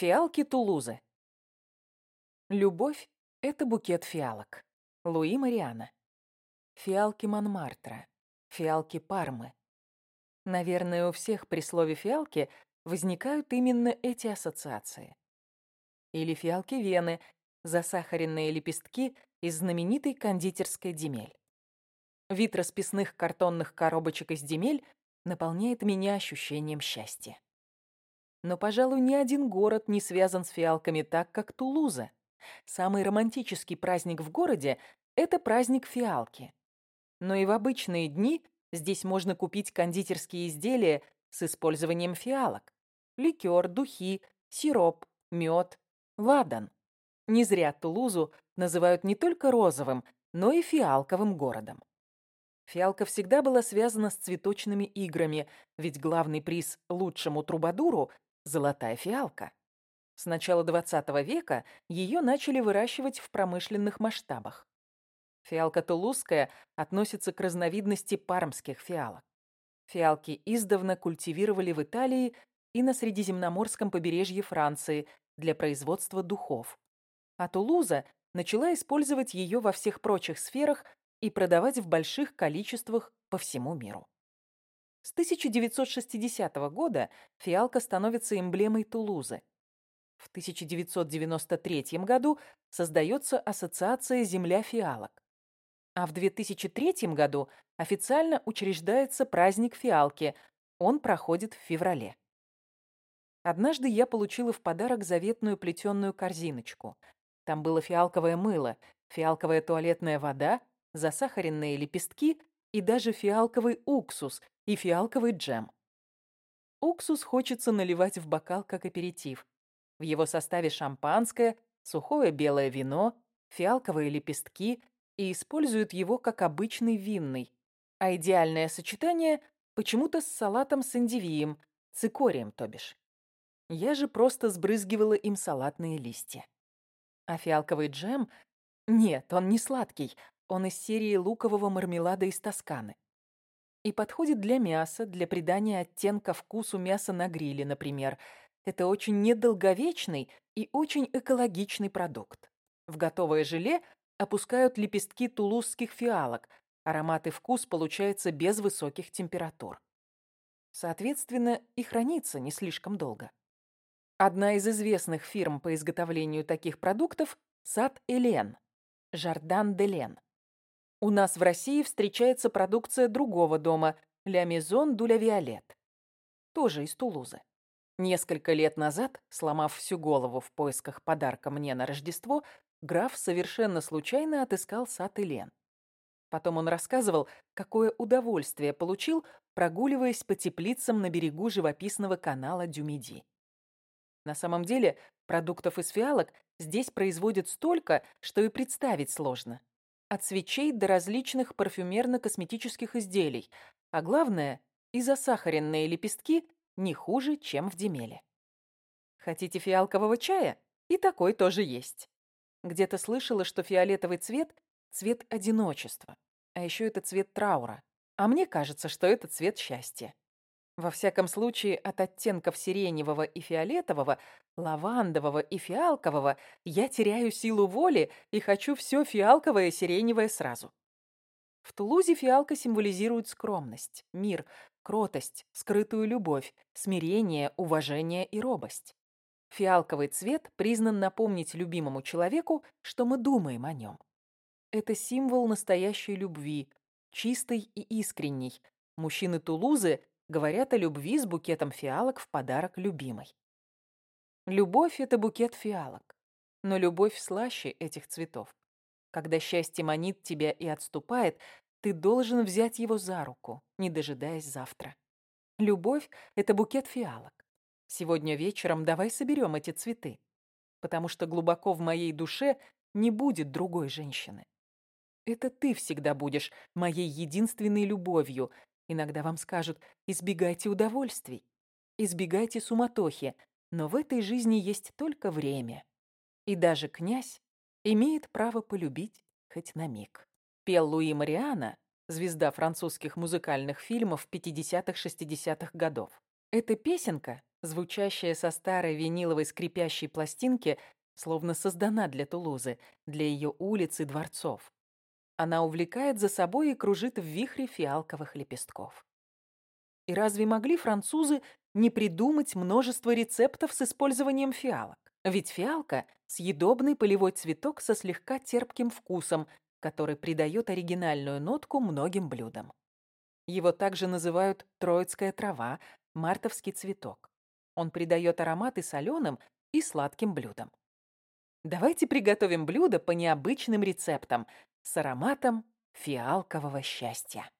Фиалки Тулузы. Любовь — это букет фиалок. Луи Мариана. Фиалки Монмартра. Фиалки Пармы. Наверное, у всех при слове «фиалки» возникают именно эти ассоциации. Или фиалки Вены, засахаренные лепестки из знаменитой кондитерской Демель. Вид расписных картонных коробочек из Демель наполняет меня ощущением счастья. Но, пожалуй, ни один город не связан с фиалками так, как Тулуза. Самый романтический праздник в городе – это праздник фиалки. Но и в обычные дни здесь можно купить кондитерские изделия с использованием фиалок. Ликер, духи, сироп, мед, ладан. Не зря Тулузу называют не только розовым, но и фиалковым городом. Фиалка всегда была связана с цветочными играми, ведь главный приз лучшему трубадуру – золотая фиалка. С начала XX века ее начали выращивать в промышленных масштабах. Фиалка тулузская относится к разновидности пармских фиалок. Фиалки издавна культивировали в Италии и на Средиземноморском побережье Франции для производства духов. А Тулуза начала использовать ее во всех прочих сферах и продавать в больших количествах по всему миру. С 1960 года фиалка становится эмблемой Тулузы. В 1993 году создается Ассоциация «Земля фиалок». А в 2003 году официально учреждается праздник фиалки. Он проходит в феврале. Однажды я получила в подарок заветную плетеную корзиночку. Там было фиалковое мыло, фиалковая туалетная вода засахаренные лепестки и даже фиалковый уксус и фиалковый джем. Уксус хочется наливать в бокал как аперитив. В его составе шампанское, сухое белое вино, фиалковые лепестки и используют его как обычный винный. А идеальное сочетание почему-то с салатом с индивием, цикорием, то бишь. Я же просто сбрызгивала им салатные листья. А фиалковый джем... Нет, он не сладкий, он из серии лукового мармелада из Тосканы. И подходит для мяса, для придания оттенка вкусу мяса на гриле, например. Это очень недолговечный и очень экологичный продукт. В готовое желе опускают лепестки тулузских фиалок. Аромат и вкус получается без высоких температур. Соответственно, и хранится не слишком долго. Одна из известных фирм по изготовлению таких продуктов – Сад Элен, Жардан де Лен. У нас в России встречается продукция другого дома «Ля Мезон ду ля Виолет», тоже из Тулузы. Несколько лет назад, сломав всю голову в поисках подарка мне на Рождество, граф совершенно случайно отыскал сад Элен. Потом он рассказывал, какое удовольствие получил, прогуливаясь по теплицам на берегу живописного канала Дюмиди. На самом деле, продуктов из фиалок здесь производят столько, что и представить сложно. От свечей до различных парфюмерно-косметических изделий, а главное, и засахаренные лепестки не хуже, чем в Демеле. Хотите фиалкового чая? И такой тоже есть. Где-то слышала, что фиолетовый цвет – цвет одиночества, а еще это цвет траура. А мне кажется, что это цвет счастья. Во всяком случае, от оттенков сиреневого и фиолетового, лавандового и фиалкового я теряю силу воли и хочу все фиалковое и сиреневое сразу. В Тулузе фиалка символизирует скромность, мир, кротость, скрытую любовь, смирение, уважение и робость. Фиалковый цвет признан напомнить любимому человеку, что мы думаем о нем. Это символ настоящей любви, чистой и искренней. Мужчины Тулузы говорят о любви с букетом фиалок в подарок любимой. Любовь — это букет фиалок, но любовь слаще этих цветов. Когда счастье манит тебя и отступает, ты должен взять его за руку, не дожидаясь завтра. Любовь — это букет фиалок. Сегодня вечером давай соберем эти цветы, потому что глубоко в моей душе не будет другой женщины. Это ты всегда будешь моей единственной любовью, Иногда вам скажут «избегайте удовольствий», «избегайте суматохи», но в этой жизни есть только время. И даже князь имеет право полюбить хоть на миг. Пел Луи Мариана, звезда французских музыкальных фильмов 50-60-х годов. Эта песенка звучащая со старой виниловой скрипящей пластинки, словно создана для Тулузы, для ее улиц и дворцов. Она увлекает за собой и кружит в вихре фиалковых лепестков. И разве могли французы не придумать множество рецептов с использованием фиалок? Ведь фиалка – съедобный полевой цветок со слегка терпким вкусом, который придает оригинальную нотку многим блюдам. Его также называют троицкая трава, мартовский цветок. Он придает ароматы соленым и сладким блюдам. Давайте приготовим блюдо по необычным рецептам с ароматом фиалкового счастья.